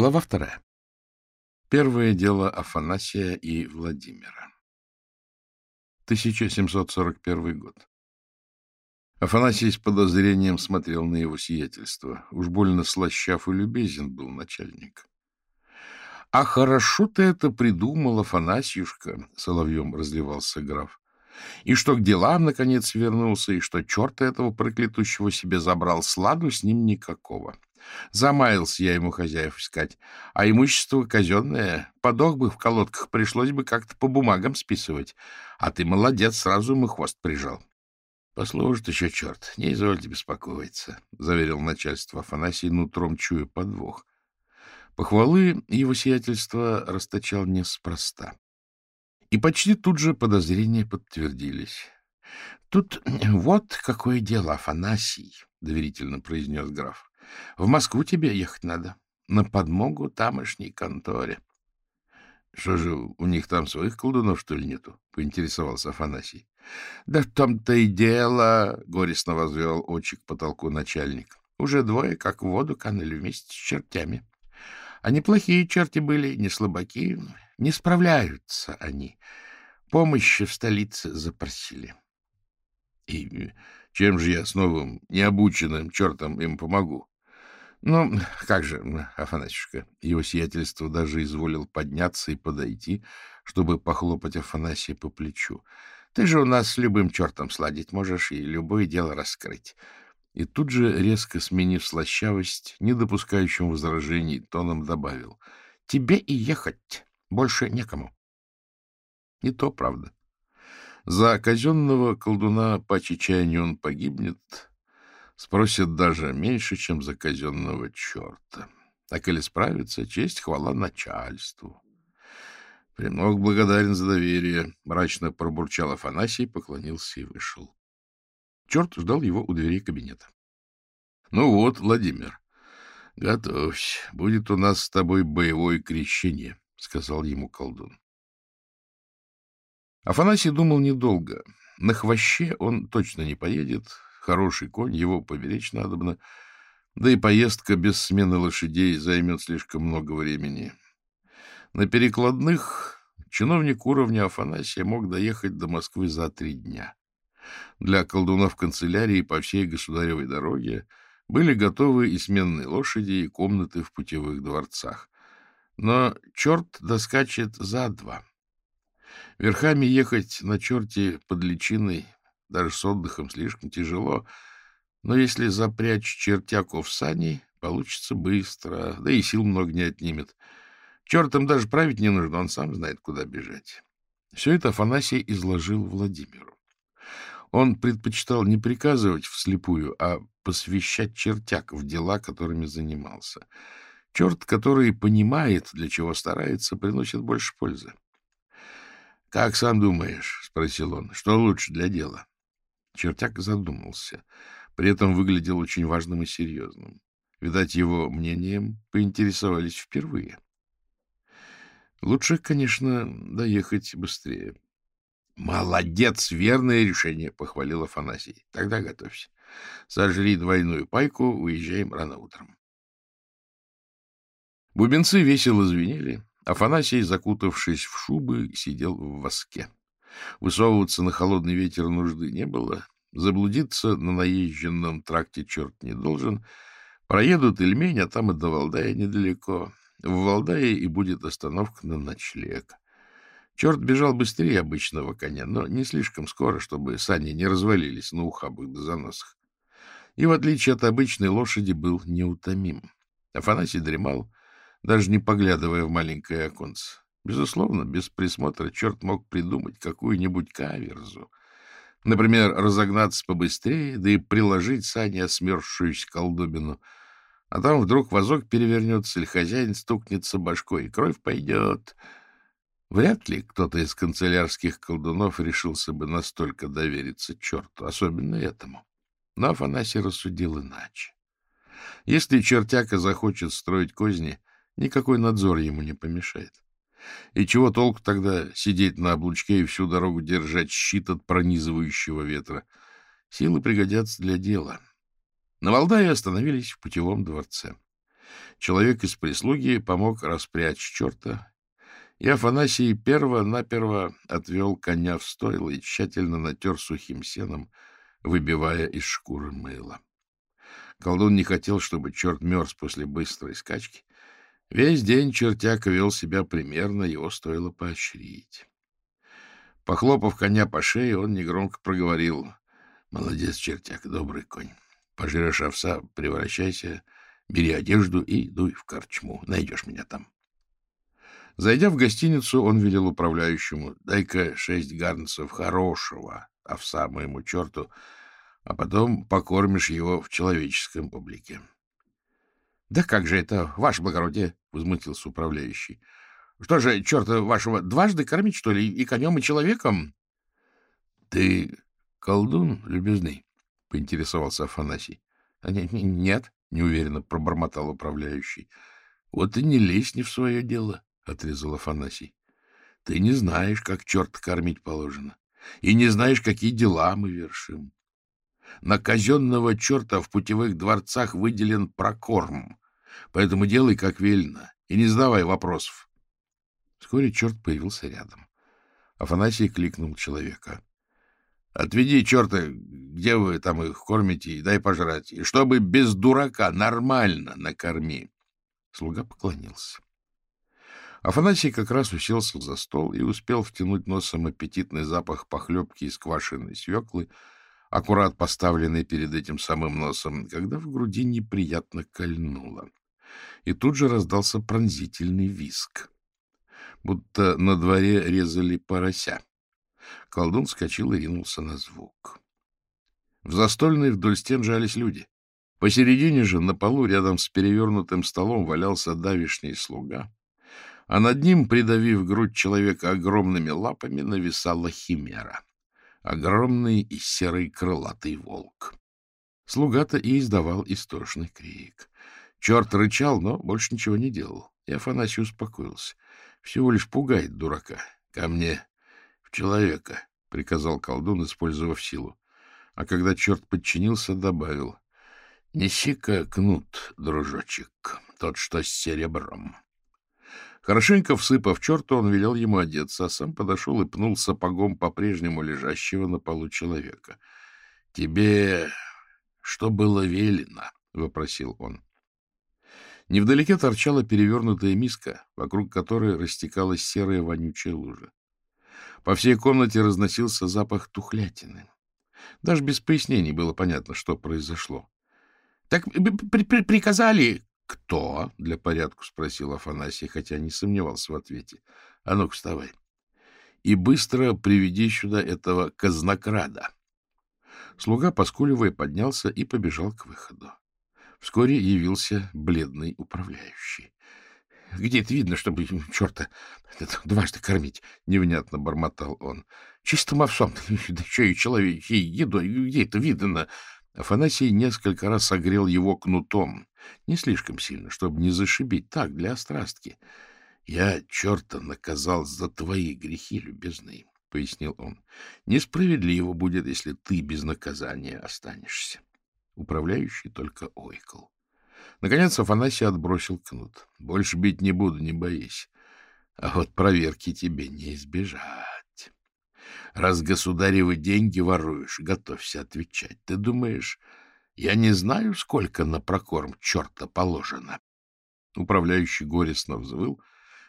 Глава вторая. Первое дело Афанасия и Владимира. 1741 год. Афанасий с подозрением смотрел на его сиятельство. Уж больно слащав и любезен был начальник. — А хорошо ты это придумал, Афанасьюшка, — соловьем разливался граф. — И что к делам, наконец, вернулся, и что черта этого проклятущего себе забрал, сладу с ним никакого. — Замаялся я ему хозяев искать. А имущество казенное. Подох бы в колодках, пришлось бы как-то по бумагам списывать. А ты молодец, сразу ему хвост прижал. — Послужит еще черт, не извольте беспокоиться, — заверил начальство Афанасий, нутром чуя подвох. Похвалы его сиятельства расточал неспроста. И почти тут же подозрения подтвердились. — Тут вот какое дело, Афанасий, — доверительно произнес граф. В Москву тебе ехать надо. На подмогу тамошней конторе. — Что же, у них там своих колдунов, что ли, нету? — поинтересовался Афанасий. — Да в том-то и дело, — горестно возвел очи к потолку начальник. Уже двое, как в воду, канули вместе с чертями. А неплохие черти были, не слабаки. Не справляются они. Помощи в столице запросили. — И чем же я с новым необученным чертом им помогу? Ну, как же, Афанасьюшка, его сиятельство даже изволил подняться и подойти, чтобы похлопать Афанасия по плечу. Ты же у нас с любым чертом сладить можешь и любое дело раскрыть. И тут же, резко сменив слащавость, не допускающим возражений, тоном добавил. — Тебе и ехать больше некому. И то правда. За казенного колдуна по чечаянию он погибнет, Спросят даже меньше, чем за казенного черта. Так или справится, честь хвала начальству. Премног благодарен за доверие. Мрачно пробурчал Афанасий, поклонился и вышел. Черт ждал его у дверей кабинета. — Ну вот, Владимир, готовься. Будет у нас с тобой боевое крещение, — сказал ему колдун. Афанасий думал недолго. На хвоще он точно не поедет, Хороший конь, его поберечь надобно, да и поездка без смены лошадей займет слишком много времени. На перекладных чиновник уровня Афанасия мог доехать до Москвы за три дня. Для колдунов канцелярии по всей государевой дороге были готовы и сменные лошади, и комнаты в путевых дворцах. Но черт доскачет за два. Верхами ехать на черте под личиной даже с отдыхом слишком тяжело, но если запрячь чертяку в сани, получится быстро, да и сил много не отнимет. Чертом даже править не нужно, он сам знает, куда бежать. Все это Афанасий изложил Владимиру. Он предпочитал не приказывать вслепую, а посвящать чертяк в дела, которыми занимался. Черт, который понимает, для чего старается, приносит больше пользы. — Как сам думаешь, — спросил он, — что лучше для дела? Чертяк задумался. При этом выглядел очень важным и серьезным. Видать, его мнением поинтересовались впервые. Лучше, конечно, доехать быстрее. — Молодец! Верное решение! — похвалил Афанасий. — Тогда готовься. Сожри двойную пайку, уезжаем рано утром. Бубенцы весело звенели. Афанасий, закутавшись в шубы, сидел в воске. Высовываться на холодный ветер нужды не было. Заблудиться на наезженном тракте черт не должен. Проедут Ильмень, а там и до Валдая недалеко. В Валдае и будет остановка на ночлег. Черт бежал быстрее обычного коня, но не слишком скоро, чтобы сани не развалились на ухабах да заносах. И, в отличие от обычной лошади, был неутомим. Афанасий дремал, даже не поглядывая в маленькое оконце. Безусловно, без присмотра черт мог придумать какую-нибудь каверзу. Например, разогнаться побыстрее, да и приложить сани осмерзшуюся колдобину. А там вдруг вазок перевернется, или хозяин стукнется башкой, и кровь пойдет. Вряд ли кто-то из канцелярских колдунов решился бы настолько довериться черту, особенно этому. Но Афанасий рассудил иначе. Если чертяка захочет строить козни, никакой надзор ему не помешает. И чего толку тогда сидеть на облучке и всю дорогу держать щит от пронизывающего ветра? Силы пригодятся для дела. На Валдае остановились в путевом дворце. Человек из прислуги помог распрячь черта, и Афанасий перво-наперво отвел коня в стойло и тщательно натер сухим сеном, выбивая из шкуры мыло. Колдун не хотел, чтобы черт мерз после быстрой скачки. Весь день чертяк вел себя примерно, его стоило поощрить. Похлопав коня по шее, он негромко проговорил. — Молодец, чертяк, добрый конь. Пожрешь овса, превращайся, бери одежду и дуй в корчму. Найдешь меня там. Зайдя в гостиницу, он велел управляющему, дай-ка шесть гарнцев хорошего овса моему черту, а потом покормишь его в человеческом облике. — Да как же это, ваше благородие? — возмутился управляющий. — Что же, черта вашего, дважды кормить, что ли, и конем, и человеком? — Ты колдун, любезный? — поинтересовался Афанасий. — Нет, — неуверенно пробормотал управляющий. — Вот и не лезь не в свое дело, — отрезал Афанасий. — Ты не знаешь, как черт кормить положено, и не знаешь, какие дела мы вершим. На казенного черта в путевых дворцах выделен прокорм, поэтому делай, как велено, и не задавай вопросов. Вскоре черт появился рядом. Афанасий кликнул человека. — Отведи черта, где вы там их кормите, и дай пожрать. И чтобы без дурака, нормально накорми. Слуга поклонился. Афанасий как раз уселся за стол и успел втянуть носом аппетитный запах похлебки из квашеной свеклы, аккурат поставленный перед этим самым носом, когда в груди неприятно кольнуло. И тут же раздался пронзительный виск, будто на дворе резали порося. Колдун вскочил и ринулся на звук. В застольной вдоль стен жались люди. Посередине же, на полу, рядом с перевернутым столом, валялся давишний слуга, а над ним, придавив грудь человека огромными лапами, нависала химера огромный и серый крылатый волк. Слуга-то и издавал истошный крик. Черт рычал, но больше ничего не делал. И Афанасий успокоился. Всего лишь пугает дурака. — Ко мне, в человека, — приказал колдун, использовав силу. А когда черт подчинился, добавил. — Неси-ка кнут, дружочек, тот, что с серебром. Хорошенько всыпав черту, он велел ему одеться, а сам подошел и пнул сапогом по-прежнему лежащего на полу человека. — Тебе что было велено? — вопросил он. Невдалеке торчала перевернутая миска, вокруг которой растекалась серая вонючая лужа. По всей комнате разносился запах тухлятины. Даже без пояснений было понятно, что произошло. — Так при -при приказали «Кто?» — для порядку спросил Афанасий, хотя не сомневался в ответе. «А ну-ка, вставай. И быстро приведи сюда этого казнокрада». Слуга, поскуливая, поднялся и побежал к выходу. Вскоре явился бледный управляющий. — Где это видно, чтобы черта дважды кормить? — невнятно бормотал он. — Чистым овсом, да еще и человечьей едой, где это видно? Афанасий несколько раз согрел его кнутом, не слишком сильно, чтобы не зашибить, так, для острастки. — Я черта наказал за твои грехи, любезный, — пояснил он. — Несправедливо будет, если ты без наказания останешься. Управляющий только ойкал. Наконец Афанасий отбросил кнут. — Больше бить не буду, не боись. А вот проверки тебе не избежать. Раз государевы деньги воруешь, готовься отвечать. Ты думаешь, я не знаю, сколько на прокорм черта положено. Управляющий горестно взвыл,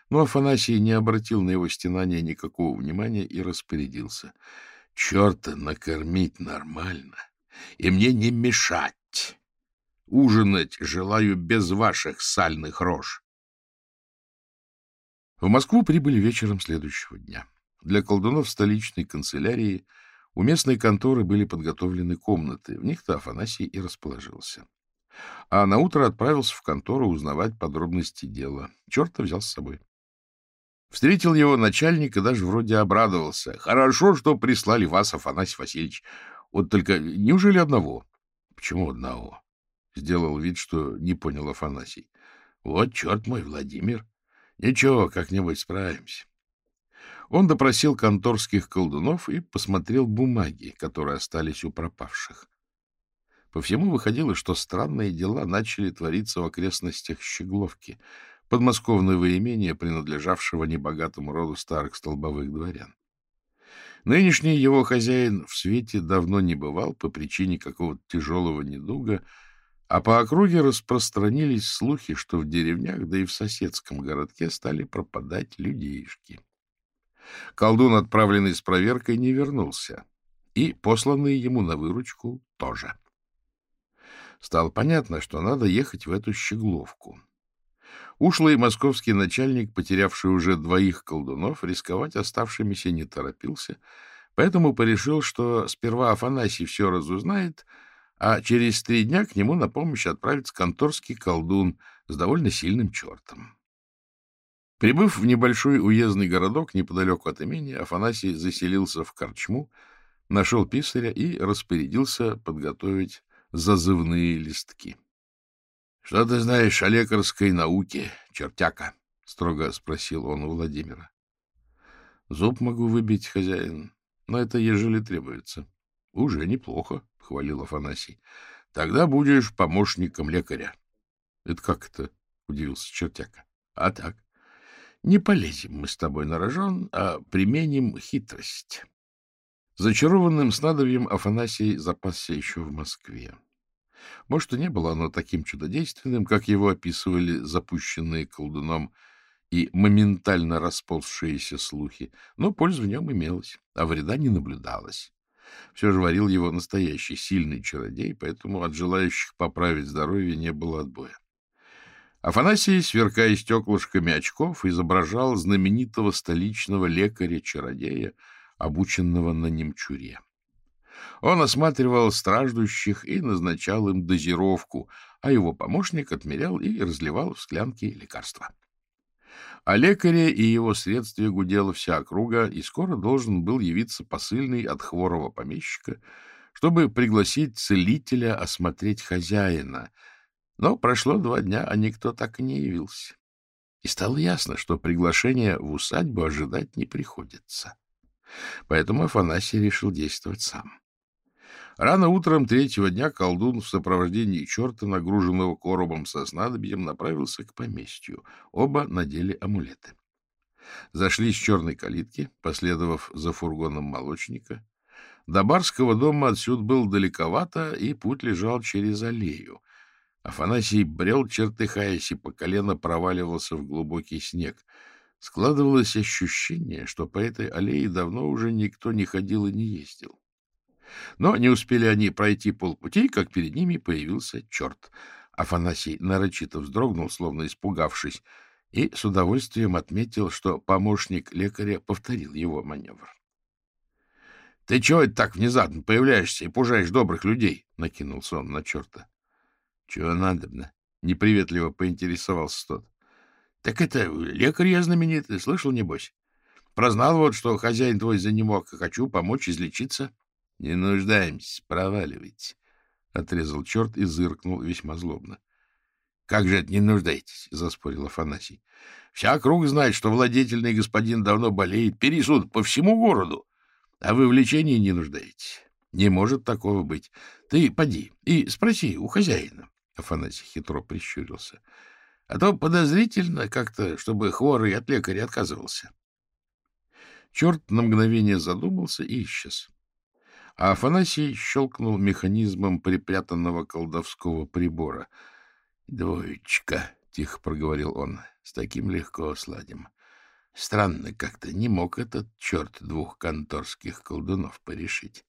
но Афанасий не обратил на его стенание никакого внимания и распорядился. — Черта накормить нормально, и мне не мешать. Ужинать желаю без ваших сальных рож. В Москву прибыли вечером следующего дня. Для колдунов столичной канцелярии — у местной конторы были подготовлены комнаты, в них-то Афанасий и расположился. А на утро отправился в контору узнавать подробности дела. Черта взял с собой. Встретил его начальник и даже вроде обрадовался. Хорошо, что прислали вас, Афанасий Васильевич. Вот только неужели одного? Почему одного? Сделал вид, что не понял Афанасий. Вот черт мой, Владимир. Ничего, как-нибудь справимся. Он допросил конторских колдунов и посмотрел бумаги, которые остались у пропавших. По всему выходило, что странные дела начали твориться в окрестностях Щегловки, подмосковного имения, принадлежавшего небогатому роду старых столбовых дворян. Нынешний его хозяин в свете давно не бывал по причине какого-то тяжелого недуга, а по округе распространились слухи, что в деревнях, да и в соседском городке стали пропадать людейшки. Колдун, отправленный с проверкой, не вернулся, и посланный ему на выручку тоже. Стало понятно, что надо ехать в эту щегловку. Ушлый московский начальник, потерявший уже двоих колдунов, рисковать оставшимися не торопился, поэтому порешил, что сперва Афанасий все разузнает, а через три дня к нему на помощь отправится конторский колдун с довольно сильным чертом. Прибыв в небольшой уездный городок неподалеку от имени, Афанасий заселился в корчму, нашел писаря и распорядился подготовить зазывные листки. — Что ты знаешь о лекарской науке, чертяка? — строго спросил он у Владимира. — Зуб могу выбить, хозяин, но это ежели требуется. — Уже неплохо, — хвалил Афанасий. — Тогда будешь помощником лекаря. — Это как это? — удивился чертяка. — А так. Не полезем мы с тобой на рожон, а применим хитрость. Зачарованным снадобьем Афанасий запасся еще в Москве. Может, и не было оно таким чудодейственным, как его описывали запущенные колдуном и моментально расползшиеся слухи, но польза в нем имелась, а вреда не наблюдалось. Все же варил его настоящий сильный чародей, поэтому от желающих поправить здоровье не было отбоя. Афанасий, сверкая стеклышками очков, изображал знаменитого столичного лекаря-чародея, обученного на немчуре. Он осматривал страждущих и назначал им дозировку, а его помощник отмерял и разливал в склянки лекарства. О лекаре и его средстве гудела вся округа, и скоро должен был явиться посыльный от хворого помещика, чтобы пригласить целителя осмотреть хозяина. Но прошло два дня, а никто так и не явился. И стало ясно, что приглашения в усадьбу ожидать не приходится. Поэтому Афанасий решил действовать сам. Рано утром третьего дня колдун в сопровождении черта, нагруженного коробом со снадобьем, направился к поместью. Оба надели амулеты. Зашли с черной калитки, последовав за фургоном молочника. До барского дома отсюда был далековато, и путь лежал через аллею. Афанасий брел, чертыхаясь, и по колено проваливался в глубокий снег. Складывалось ощущение, что по этой аллее давно уже никто не ходил и не ездил. Но не успели они пройти полпути, как перед ними появился черт. Афанасий нарочито вздрогнул, словно испугавшись, и с удовольствием отметил, что помощник лекаря повторил его маневр. — Ты чего это так внезапно появляешься и пужаешь добрых людей? — накинулся он на черта. — Чего надобно? — неприветливо поинтересовался тот. — Так это лекарь я знаменитый, слышал, небось? Прознал вот, что хозяин твой занемог, и хочу помочь излечиться. — Не нуждаемся, проваливайте, — отрезал черт и зыркнул весьма злобно. — Как же это не нуждаетесь? — заспорил Афанасий. — Вся круг знает, что владетельный господин давно болеет, пересуд по всему городу, а вы в лечении не нуждаетесь. Не может такого быть. Ты поди и спроси у хозяина. Афанасий хитро прищурился. А то подозрительно как-то, чтобы хворый от лекаря отказывался. Черт на мгновение задумался и исчез а Афанасий щелкнул механизмом припрятанного колдовского прибора. — Двоечка, — тихо проговорил он, — с таким легко сладим. Странно как-то не мог этот черт двух конторских колдунов порешить.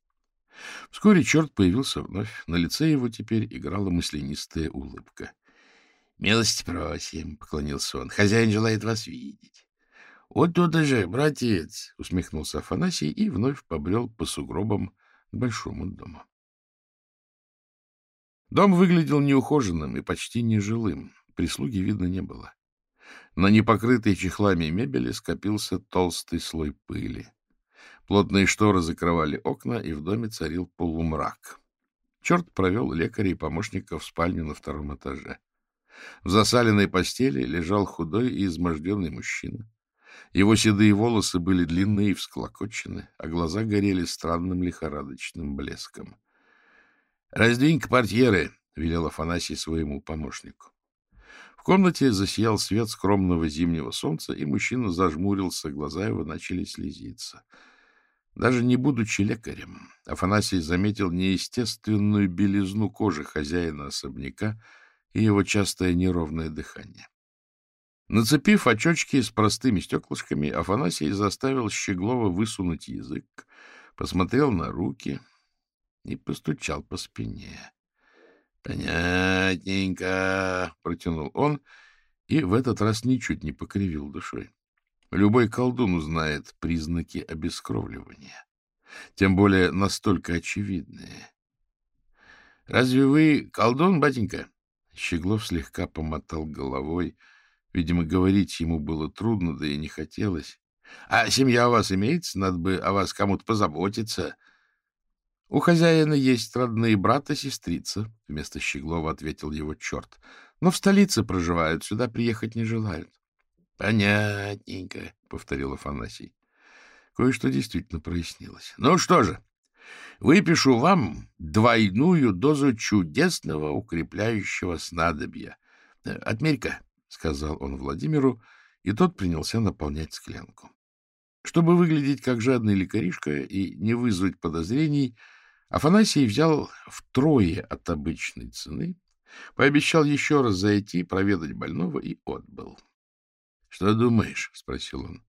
Вскоре черт появился вновь. На лице его теперь играла мысленистая улыбка. — Милости просим, — поклонился он. — Хозяин желает вас видеть. — Вот туда же, братец, — усмехнулся Афанасий и вновь побрел по сугробам к большому дому. Дом выглядел неухоженным и почти нежилым, прислуги видно не было. На непокрытой чехлами мебели скопился толстый слой пыли. Плотные шторы закрывали окна, и в доме царил полумрак. Черт провел лекаря и помощника в спальню на втором этаже. В засаленной постели лежал худой и изможденный мужчина. Его седые волосы были длинные и всклокочены, а глаза горели странным лихорадочным блеском. — Раздвинь-ка портьеры, — велел Афанасий своему помощнику. В комнате засиял свет скромного зимнего солнца, и мужчина зажмурился, глаза его начали слезиться. Даже не будучи лекарем, Афанасий заметил неестественную белизну кожи хозяина особняка и его частое неровное дыхание. Нацепив очочки с простыми стеклышками, Афанасий заставил Щеглова высунуть язык, посмотрел на руки и постучал по спине. — Понятненько, — протянул он, и в этот раз ничуть не покривил душой. Любой колдун узнает признаки обескровливания, тем более настолько очевидные. — Разве вы колдун, батенька? Щеглов слегка помотал головой. Видимо, говорить ему было трудно, да и не хотелось. — А семья у вас имеется? Надо бы о вас кому-то позаботиться. — У хозяина есть родные брат и сестрица, — вместо Щеглова ответил его черт. — Но в столице проживают, сюда приехать не желают. — Понятненько, — повторил Афанасий. Кое-что действительно прояснилось. — Ну что же, выпишу вам двойную дозу чудесного укрепляющего снадобья. Отмерь-ка, — сказал он Владимиру, и тот принялся наполнять склянку. Чтобы выглядеть как жадный лекаришка и не вызвать подозрений, Афанасий взял втрое от обычной цены, пообещал еще раз зайти, проведать больного и отбыл. — Что думаешь? — спросил он.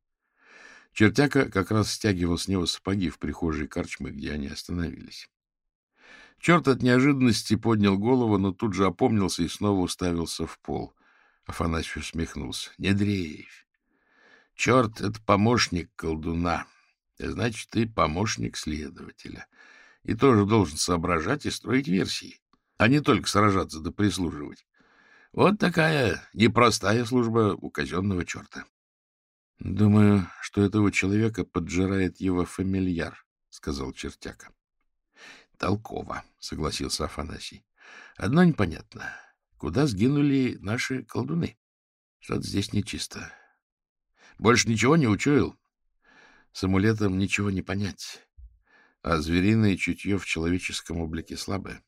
Чертяка как раз стягивал с него сапоги в прихожей корчмы, где они остановились. Черт от неожиданности поднял голову, но тут же опомнился и снова уставился в пол. Афанасий усмехнулся. — Не дрейфь. Черт — это помощник колдуна. Значит, ты помощник следователя. И тоже должен соображать и строить версии, а не только сражаться да прислуживать. Вот такая непростая служба у казенного черта. — Думаю, что этого человека поджирает его фамильяр, — сказал чертяка. — Толково, — согласился Афанасий. — Одно непонятно. Куда сгинули наши колдуны? Что-то здесь нечисто. Больше ничего не учуял? С амулетом ничего не понять. А звериное чутье в человеческом облике слабое.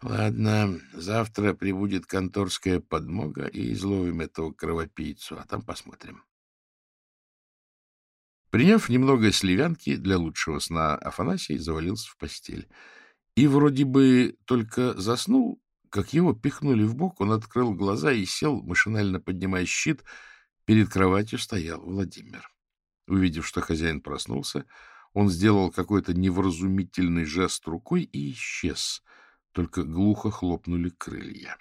Ладно, завтра прибудет конторская подмога, и изловим этого кровопийцу, а там посмотрим. Приняв немного сливянки для лучшего сна, Афанасий завалился в постель. И вроде бы только заснул, как его пихнули в бок, он открыл глаза и сел, машинально поднимая щит. Перед кроватью стоял Владимир. Увидев, что хозяин проснулся, он сделал какой-то невразумительный жест рукой и исчез — только глухо хлопнули крылья.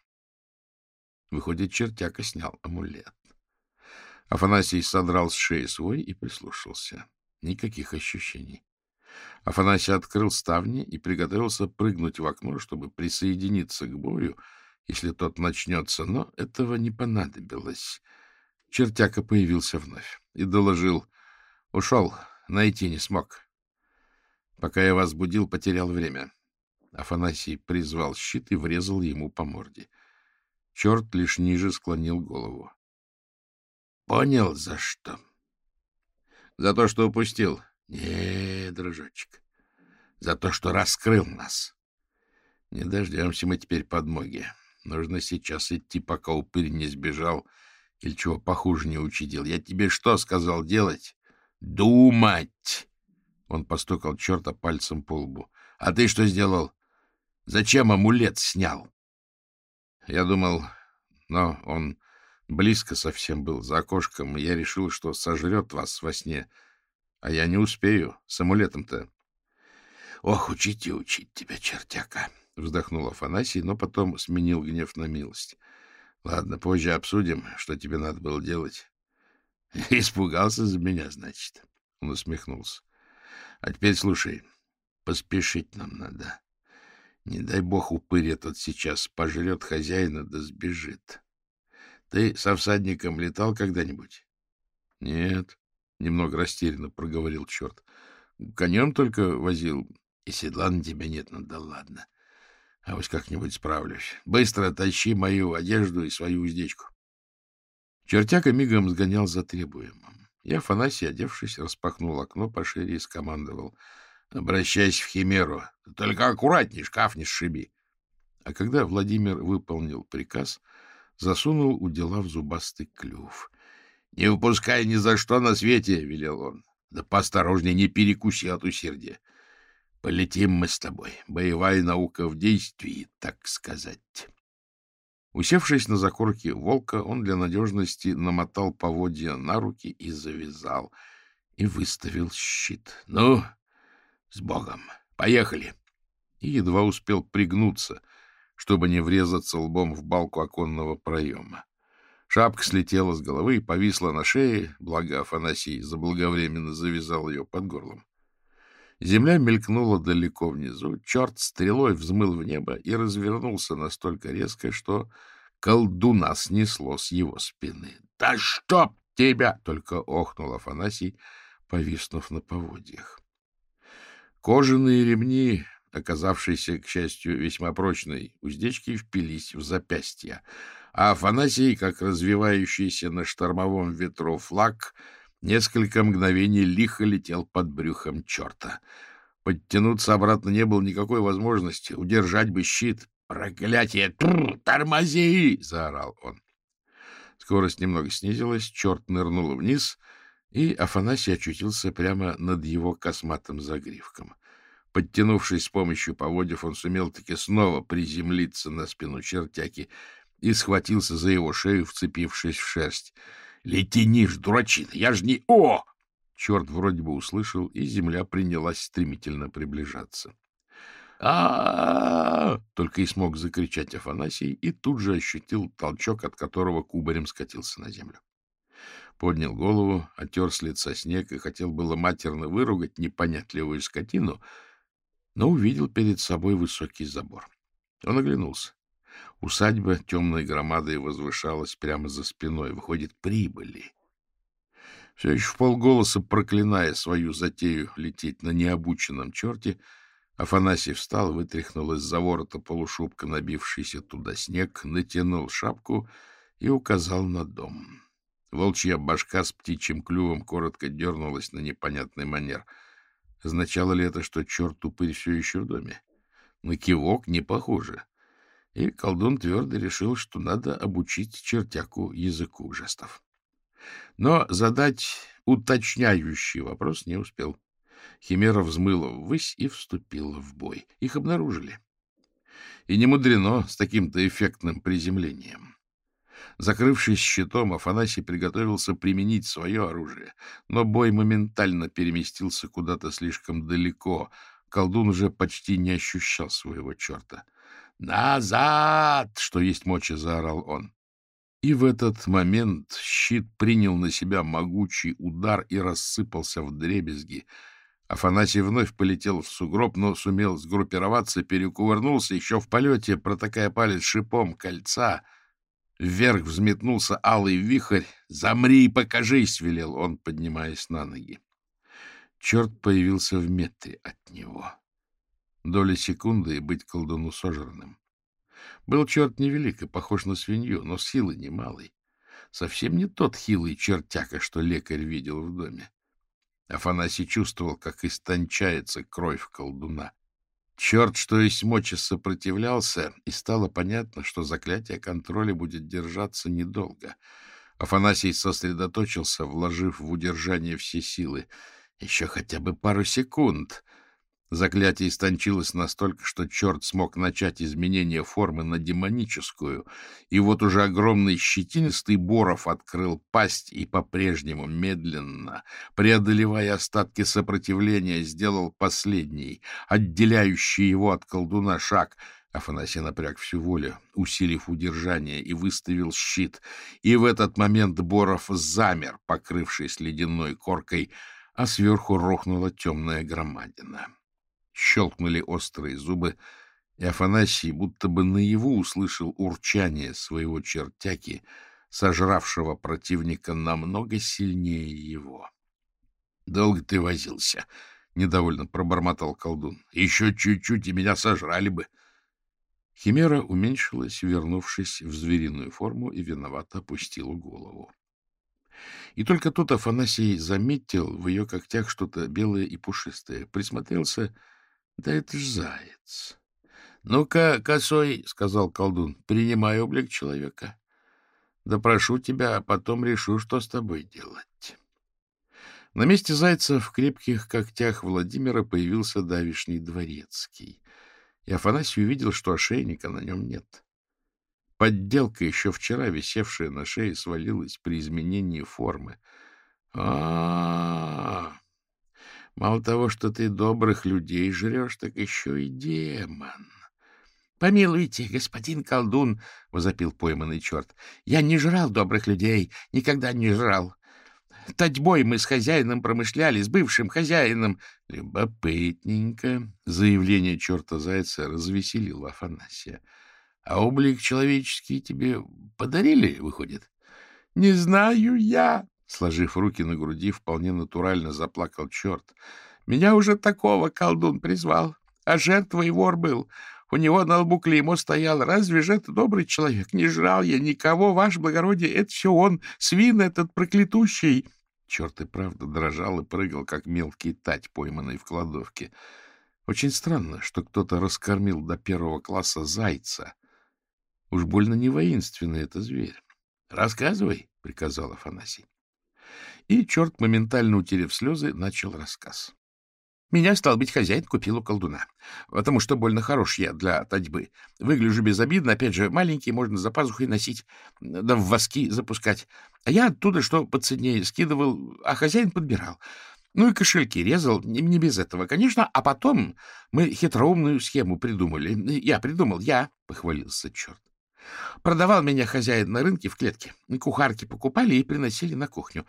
Выходит, чертяка снял амулет. Афанасий содрал с шеи свой и прислушался. Никаких ощущений. Афанасий открыл ставни и приготовился прыгнуть в окно, чтобы присоединиться к бою, если тот начнется, но этого не понадобилось. Чертяка появился вновь и доложил. Ушел, найти не смог. Пока я вас будил, потерял время. Афанасий призвал щит и врезал ему по морде. Черт лишь ниже склонил голову. — Понял, за что? — За то, что упустил. — Не, дружочек, за то, что раскрыл нас. Не дождемся мы теперь подмоги. Нужно сейчас идти, пока упырь не сбежал или чего похуже не учидил. Я тебе что сказал делать? Думать! Он постукал черта пальцем по лбу. — А ты что сделал? Зачем амулет снял? Я думал, но он близко совсем был, за окошком, и я решил, что сожрет вас во сне. А я не успею с амулетом-то. — Ох, учить и учить тебя, чертяка! — вздохнул Афанасий, но потом сменил гнев на милость. — Ладно, позже обсудим, что тебе надо было делать. — Испугался за меня, значит? Он усмехнулся. — А теперь слушай, поспешить нам надо. Не дай бог упырь этот сейчас пожрет хозяина да сбежит. Ты со всадником летал когда-нибудь? — Нет, — немного растерянно проговорил черт. — Конем только возил. И седла на тебя нет, ну да ладно. А вот как-нибудь справлюсь. Быстро тащи мою одежду и свою уздечку. Чертяка мигом сгонял за требуемым. Я, Афанасий, одевшись, распахнул окно пошире и скомандовал. — Обращайся в Химеру. Только аккуратней, шкаф не сшиби. А когда Владимир выполнил приказ, засунул у дела в зубастый клюв. — Не выпускай ни за что на свете, — велел он. — Да поосторожнее, не перекуси от усердия. Полетим мы с тобой. Боевая наука в действии, так сказать. Усевшись на закорке волка, он для надежности намотал поводья на руки и завязал, и выставил щит. — Ну, с Богом! Поехали! И едва успел пригнуться, чтобы не врезаться лбом в балку оконного проема. Шапка слетела с головы и повисла на шее, благо Афанасий заблаговременно завязал ее под горлом. Земля мелькнула далеко внизу, черт стрелой взмыл в небо и развернулся настолько резко, что колдуна снесло с его спины. — Да чтоб тебя! — только охнул Афанасий, повиснув на поводьях. Кожаные ремни, оказавшиеся, к счастью, весьма прочной уздечки, впились в запястья, а Афанасий, как развивающийся на штормовом ветру флаг, — Несколько мгновений лихо летел под брюхом черта. Подтянуться обратно не было никакой возможности. Удержать бы щит. «Проклятие! Тормози!» — заорал он. Скорость немного снизилась, черт нырнул вниз, и Афанасий очутился прямо над его косматым загривком. Подтянувшись с помощью поводьев, он сумел таки снова приземлиться на спину чертяки и схватился за его шею, вцепившись в шерсть. Летенишь, дурачина, я ж не... О! Черт вроде бы услышал, и земля принялась стремительно приближаться. а Только и смог закричать Афанасий, и тут же ощутил толчок, от которого кубарем скатился на землю. Поднял голову, отер с лица снег и хотел было матерно выругать непонятливую скотину, но увидел перед собой высокий забор. Он оглянулся. Усадьба темной громадой возвышалась прямо за спиной. Выходит, прибыли. Все еще в полголоса проклиная свою затею лететь на необученном черте, Афанасий встал, вытряхнул из-за ворота полушубка набившийся туда снег, натянул шапку и указал на дом. Волчья башка с птичьим клювом коротко дернулась на непонятный манер. Означало ли это, что черт-упырь все еще в доме? На кивок не похоже и колдун твердо решил, что надо обучить чертяку языку жестов. Но задать уточняющий вопрос не успел. Химера взмыла ввысь и вступила в бой. Их обнаружили. И не мудрено с таким-то эффектным приземлением. Закрывшись щитом, Афанасий приготовился применить свое оружие, но бой моментально переместился куда-то слишком далеко. Колдун уже почти не ощущал своего черта. «Назад!» — что есть мочи, заорал он. И в этот момент щит принял на себя могучий удар и рассыпался в дребезги. Афанасий вновь полетел в сугроб, но сумел сгруппироваться, перекувырнулся еще в полете, протакая палец шипом кольца. Вверх взметнулся алый вихрь. «Замри и покажись!» — велел он, поднимаясь на ноги. Черт появился в метре от него. Доли секунды и быть колдуну сожранным. Был черт невелик и похож на свинью, но силы немалой. Совсем не тот хилый чертяка, что лекарь видел в доме. Афанасий чувствовал, как истончается кровь колдуна. Черт, что есть мочи, сопротивлялся, и стало понятно, что заклятие контроля будет держаться недолго. Афанасий сосредоточился, вложив в удержание все силы. Еще хотя бы пару секунд — Заклятие истончилось настолько, что черт смог начать изменение формы на демоническую, и вот уже огромный щетинистый Боров открыл пасть и по-прежнему медленно, преодолевая остатки сопротивления, сделал последний, отделяющий его от колдуна шаг — Афанасий напряг всю волю, усилив удержание, и выставил щит. И в этот момент Боров замер, покрывшись ледяной коркой, а сверху рухнула темная громадина. Щелкнули острые зубы, и Афанасий будто бы наяву услышал урчание своего чертяки, сожравшего противника намного сильнее его. — Долго ты возился? — недовольно пробормотал колдун. — Еще чуть-чуть, и меня сожрали бы. Химера уменьшилась, вернувшись в звериную форму, и виновато опустила голову. И только тут Афанасий заметил в ее когтях что-то белое и пушистое. Присмотрелся. Да это ж заяц. — Ну-ка, косой, — сказал колдун, — принимай облик человека. Допрошу тебя, а потом решу, что с тобой делать. На месте зайца в крепких когтях Владимира появился давишний дворецкий. И Афанасий увидел, что ошейника на нем нет. Подделка, еще вчера висевшая на шее, свалилась при изменении формы. а, -а, -а. Мало того, что ты добрых людей жрешь, так еще и демон. — Помилуйте, господин колдун, — возопил пойманный черт. — Я не жрал добрых людей, никогда не жрал. Татьбой мы с хозяином промышляли, с бывшим хозяином. Любопытненько. Заявление черта-зайца развеселило Афанасия. А облик человеческий тебе подарили, выходит? — Не знаю я, — сложив руки на груди, вполне натурально заплакал черт. — Меня уже такого колдун призвал, а жертвой вор был. У него на лбу клеймо стояло. Разве же это добрый человек? Не жрал я никого, ваше благородие, это все он, свин этот проклятущий. Черт и правда дрожал и прыгал, как мелкий тать, пойманный в кладовке. Очень странно, что кто-то раскормил до первого класса зайца. Уж больно не воинственный это зверь. — Рассказывай, — приказал Афанасий. И черт, моментально утерев слезы, начал рассказ. Меня, стал быть, хозяин купил у колдуна, потому что больно хорош я для татьбы. Выгляжу безобидно, опять же, маленький, можно за пазухой носить, да в воски запускать. А я оттуда что подцеднее скидывал, а хозяин подбирал. Ну и кошельки резал, не без этого, конечно. А потом мы хитроумную схему придумали. Я придумал, я, — похвалился черт. Продавал меня хозяин на рынке в клетке. Кухарки покупали и приносили на кухню.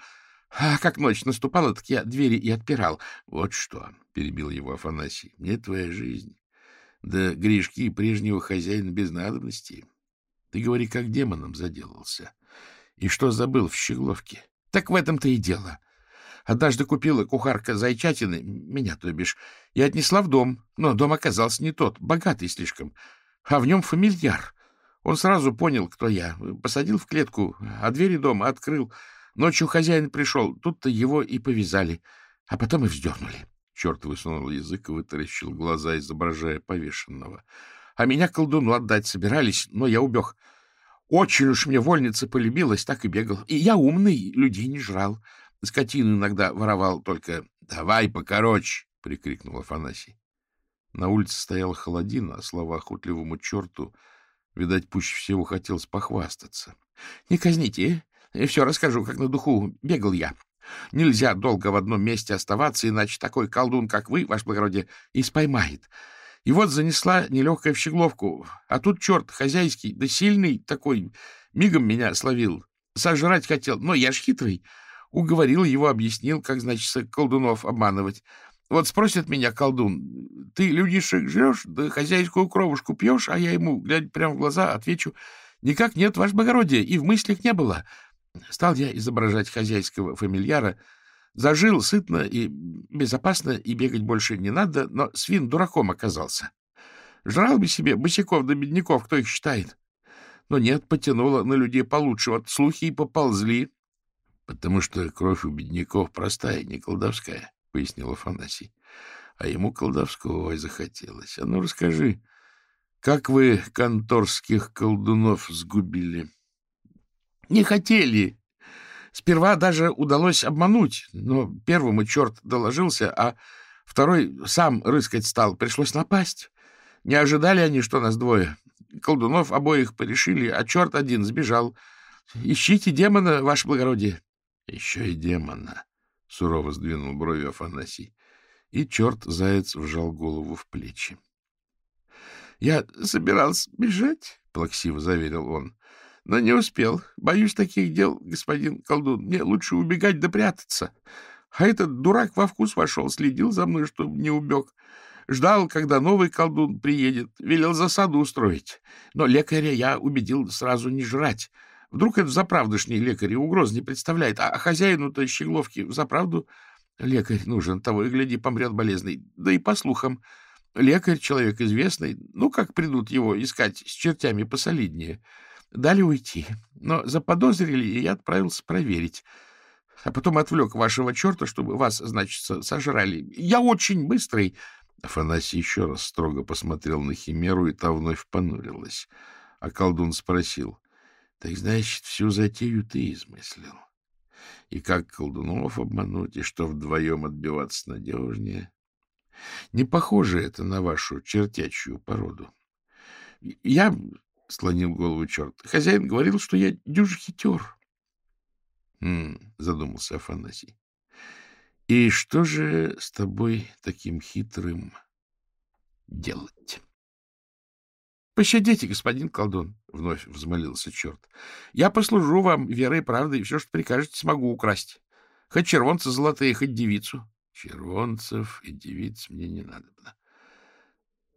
А как ночь наступала, так я двери и отпирал. — Вот что, — перебил его Афанасий, — мне твоя жизнь. Да грешки прежнего хозяина без надобности. Ты говори, как демоном заделался. И что забыл в Щегловке? Так в этом-то и дело. Однажды купила кухарка зайчатины, меня, то бишь, и отнесла в дом. Но дом оказался не тот, богатый слишком. А в нем фамильяр. Он сразу понял, кто я. Посадил в клетку, а двери дома открыл — Ночью хозяин пришел, тут-то его и повязали, а потом и вздернули. Черт высунул язык и вытаращил глаза, изображая повешенного. А меня колдуну отдать собирались, но я убег. Очень уж мне вольница полюбилась, так и бегал. И я умный, людей не жрал. Скотину иногда воровал только. — Давай покороче! — прикрикнул Афанасий. На улице стояла холодина, а слова охотливому черту, видать, пуще всего хотелось похвастаться. — Не казните, и все расскажу, как на духу. Бегал я. Нельзя долго в одном месте оставаться, иначе такой колдун, как вы, ваш благородие, и споймает. И вот занесла нелегкая в щегловку. А тут черт хозяйский, да сильный такой, мигом меня словил. Сожрать хотел, но я ж хитрый. Уговорил его, объяснил, как, значит, колдунов обманывать. Вот спросит меня колдун, ты людишек жрешь, да хозяйскую кровушку пьешь, а я ему, глядя прямо в глаза, отвечу, никак нет, ваше благородие, и в мыслях не было. Стал я изображать хозяйского фамильяра. Зажил сытно и безопасно, и бегать больше не надо, но свин дураком оказался. Жрал бы себе босиков да бедняков, кто их считает. Но нет, потянуло на людей получше, вот слухи и поползли. — Потому что кровь у бедняков простая, не колдовская, — пояснил Афанасий. А ему колдовской захотелось. А ну, расскажи, как вы конторских колдунов сгубили? — не хотели. Сперва даже удалось обмануть, но первому черт доложился, а второй сам рыскать стал. Пришлось напасть. Не ожидали они, что нас двое. Колдунов обоих порешили, а черт один сбежал. Ищите демона, ваше благородие. — Еще и демона, — сурово сдвинул брови Афанасий. И черт-заяц вжал голову в плечи. — Я собирался бежать, — плаксиво заверил он но не успел. Боюсь таких дел, господин колдун. Мне лучше убегать да прятаться. А этот дурак во вкус вошел, следил за мной, чтобы не убег. Ждал, когда новый колдун приедет, велел засаду устроить. Но лекаря я убедил сразу не жрать. Вдруг это заправдышний лекарь и угроз не представляет, а хозяину-то Щегловки взаправду лекарь нужен, того и гляди, помрет болезный. Да и по слухам, лекарь человек известный, ну как придут его искать с чертями посолиднее — Дали уйти, но заподозрили, и я отправился проверить. а потом отвлек вашего черта, чтобы вас, значит, сожрали. Я очень быстрый. Афанасий еще раз строго посмотрел на Химеру, и та вновь понурилась. А колдун спросил, — Так, значит, всю затею ты измыслил? И как колдунов обмануть, и что вдвоем отбиваться надежнее? Не похоже это на вашу чертячью породу. — Я, — склонил голову черт, — хозяин говорил, что я дюж хитер. Хм, — задумался Афанасий. — И что же с тобой таким хитрым делать? — Пощадите, господин колдун, — вновь взмолился черт. — Я послужу вам верой и правдой, и все, что прикажете, смогу украсть. Хоть червонца золотые, хоть девицу. — Червонцев и девиц мне не надо.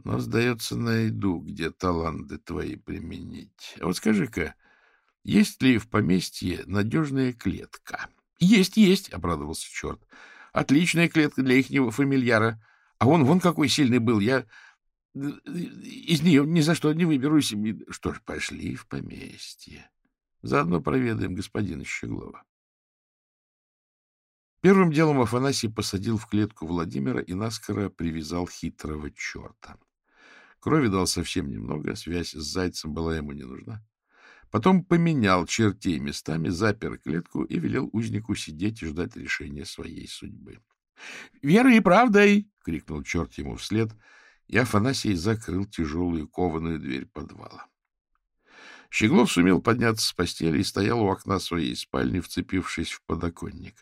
Но, сдается, найду, где таланты твои применить. А вот скажи-ка, есть ли в поместье надежная клетка? — Есть, есть, — обрадовался черт. — Отличная клетка для ихнего фамильяра. А он вон какой сильный был. Я из нее ни за что не выберусь. Что ж, пошли в поместье. Заодно проведаем господина Щеглова. Первым делом Афанасий посадил в клетку Владимира и наскоро привязал хитрого черта. Крови дал совсем немного, связь с зайцем была ему не нужна. Потом поменял чертей местами, запер клетку и велел узнику сидеть и ждать решения своей судьбы. — Верой и правдой! — крикнул черт ему вслед, и Афанасий закрыл тяжелую кованую дверь подвала. Щеглов сумел подняться с постели и стоял у окна своей спальни, вцепившись в подоконник.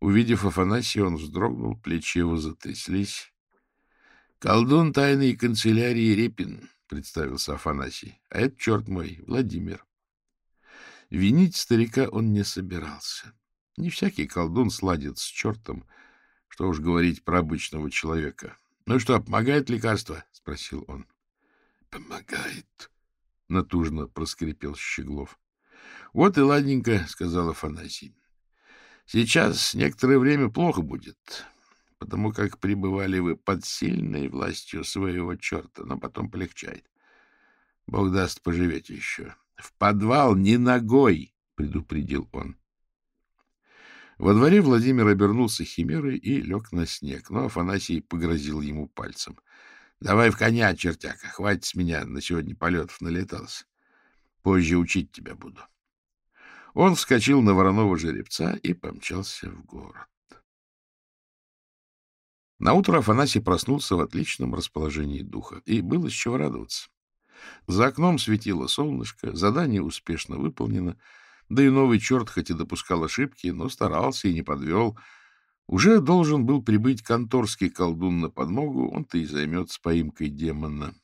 Увидев Афанасия, он вздрогнул, плечи его затряслись. — Колдун тайной канцелярии Репин, — представился Афанасий. — А это, черт мой, Владимир. Винить старика он не собирался. Не всякий колдун сладит с чертом, что уж говорить про обычного человека. — Ну что, помогает лекарство? — спросил он. — Помогает, — натужно проскрипел Щеглов. — Вот и ладненько, — сказал Афанасий. — Сейчас некоторое время плохо будет потому как пребывали вы под сильной властью своего черта, но потом полегчает. Бог даст, поживете еще. — В подвал не ногой! — предупредил он. Во дворе Владимир обернулся химерой и лег на снег, но Афанасий погрозил ему пальцем. — Давай в коня, чертяка, хватит с меня, на сегодня полетов налетался. Позже учить тебя буду. Он вскочил на вороного жеребца и помчался в город. Наутро Афанасий проснулся в отличном расположении духа, и было с чего радоваться. За окном светило солнышко, задание успешно выполнено, да и новый черт хоть и допускал ошибки, но старался и не подвел. Уже должен был прибыть конторский колдун на подмогу, он-то и займется поимкой демона.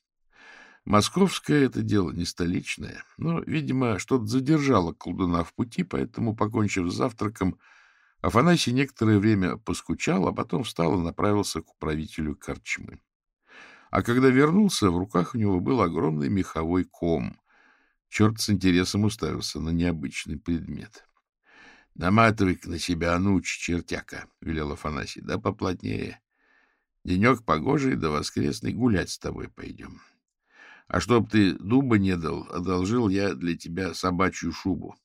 Московское это дело не столичное, но, видимо, что-то задержало колдуна в пути, поэтому, покончив с завтраком, Афанасий некоторое время поскучал, а потом встал и направился к управителю корчмы. А когда вернулся, в руках у него был огромный меховой ком. Черт с интересом уставился на необычный предмет. — Наматывай-ка на себя, ануч, чертяка, — велел Афанасий, — да поплотнее. Денек погожий да воскресный гулять с тобой пойдем. А чтоб ты дуба не дал, одолжил я для тебя собачью шубу.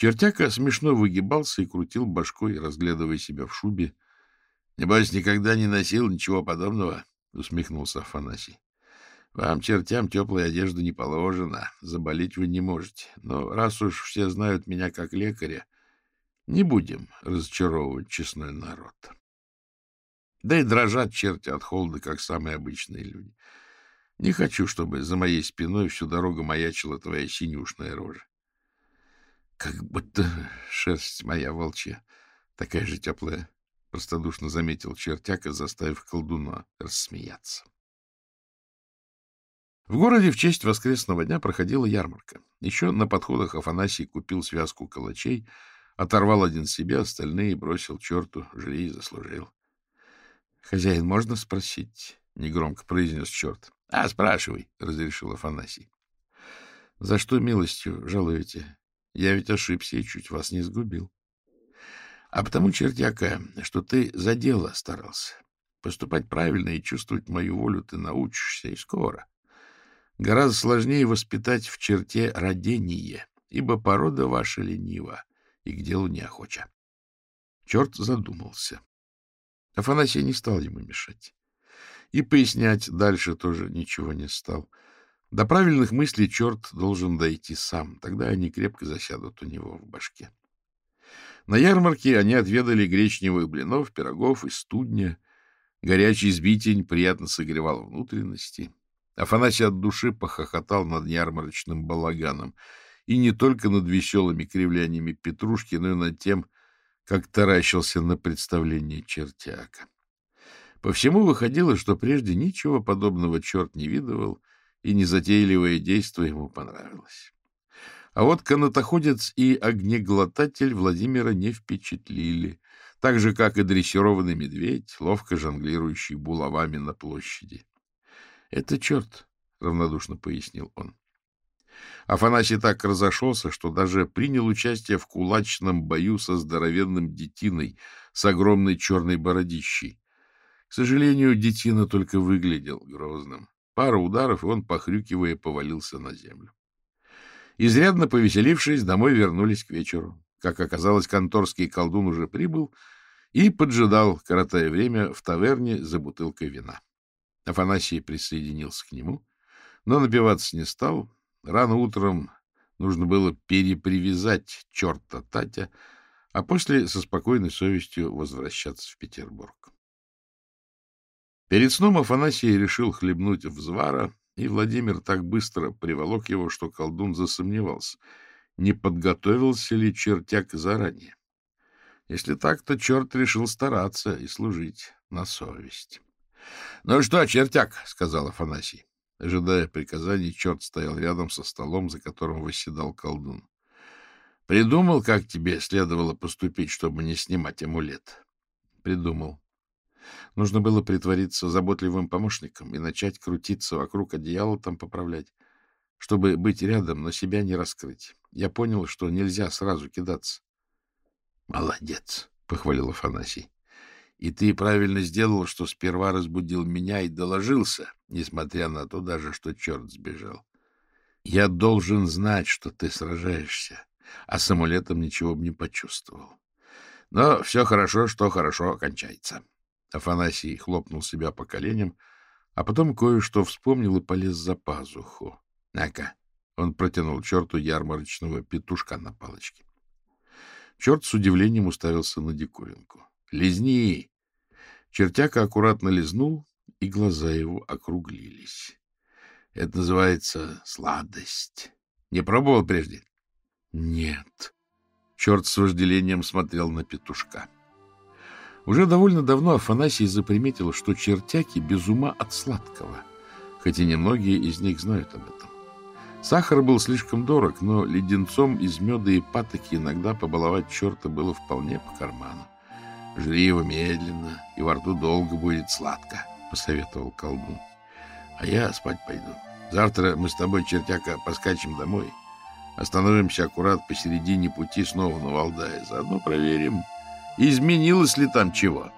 Чертяка смешно выгибался и крутил башкой, разглядывая себя в шубе. — Небось, никогда не носил ничего подобного, — усмехнулся Афанасий. — Вам, чертям, теплая одежда не положена, заболеть вы не можете. Но раз уж все знают меня как лекаря, не будем разочаровывать честной народ. Да и дрожат черти от холода, как самые обычные люди. Не хочу, чтобы за моей спиной всю дорогу маячила твоя синюшная рожа. Как будто шерсть моя волчья такая же теплая, — простодушно заметил чертяка, заставив колдуна рассмеяться. В городе в честь воскресного дня проходила ярмарка. Еще на подходах Афанасий купил связку калачей, оторвал один себе, остальные бросил черту, жри заслужил. — Хозяин, можно спросить? — негромко произнес черт. — А, спрашивай, — разрешил Афанасий. — За что милостью жалуете? Я ведь ошибся и чуть вас не сгубил. А потому, чертяка, что ты за дело старался. Поступать правильно и чувствовать мою волю ты научишься и скоро. Гораздо сложнее воспитать в черте родение, ибо порода ваша ленива и к делу неохоча. Черт задумался. Афанасий не стал ему мешать. И пояснять дальше тоже ничего не стал. До правильных мыслей черт должен дойти сам, тогда они крепко засядут у него в башке. На ярмарке они отведали гречневых блинов, пирогов и студня. Горячий сбитень приятно согревал внутренности. Афанасий от души похохотал над ярмарочным балаганом. И не только над веселыми кривляниями Петрушки, но и над тем, как таращился на представление чертяка. По всему выходило, что прежде ничего подобного черт не видывал, и незатейливое действо ему понравилось. А вот канатоходец и огнеглотатель Владимира не впечатлили, так же, как и дрессированный медведь, ловко жонглирующий булавами на площади. — Это черт, — равнодушно пояснил он. Афанасий так разошелся, что даже принял участие в кулачном бою со здоровенным детиной с огромной черной бородищей. К сожалению, детина только выглядел грозным. Пара ударов, и он, похрюкивая, повалился на землю. Изрядно повеселившись, домой вернулись к вечеру. Как оказалось, конторский колдун уже прибыл и поджидал, коротая время, в таверне за бутылкой вина. Афанасий присоединился к нему, но напиваться не стал. Рано утром нужно было перепривязать черта Татя, а после со спокойной совестью возвращаться в Петербург. Перед сном Афанасий решил хлебнуть взвара, и Владимир так быстро приволок его, что колдун засомневался, не подготовился ли чертяк заранее. Если так, то черт решил стараться и служить на совесть. — Ну что, чертяк, — сказал Афанасий. Ожидая приказаний, черт стоял рядом со столом, за которым восседал колдун. — Придумал, как тебе следовало поступить, чтобы не снимать амулет? — Придумал. Нужно было притвориться заботливым помощником и начать крутиться вокруг одеяла там поправлять, чтобы быть рядом, но себя не раскрыть. Я понял, что нельзя сразу кидаться. — Молодец, — похвалил Афанасий. — И ты правильно сделал, что сперва разбудил меня и доложился, несмотря на то даже, что черт сбежал. Я должен знать, что ты сражаешься, а с амулетом ничего бы не почувствовал. Но все хорошо, что хорошо кончается. Афанасий хлопнул себя по коленям, а потом кое-что вспомнил и полез за пазуху. — На-ка! — он протянул черту ярмарочного петушка на палочке. Черт с удивлением уставился на диковинку. — Лизни! Чертяка аккуратно лизнул, и глаза его округлились. — Это называется сладость. Не пробовал прежде? — Нет. Черт с вожделением смотрел на петушка. — уже довольно давно Афанасий заприметил, что чертяки без ума от сладкого, хотя немногие из них знают об этом. Сахар был слишком дорог, но леденцом из меда и патоки иногда побаловать черта было вполне по карману. — Жри его медленно, и во рту долго будет сладко, — посоветовал колдун. — А я спать пойду. Завтра мы с тобой, чертяка, поскачем домой. Остановимся аккурат посередине пути снова на Валдае. Заодно проверим, изменилось ли там чего.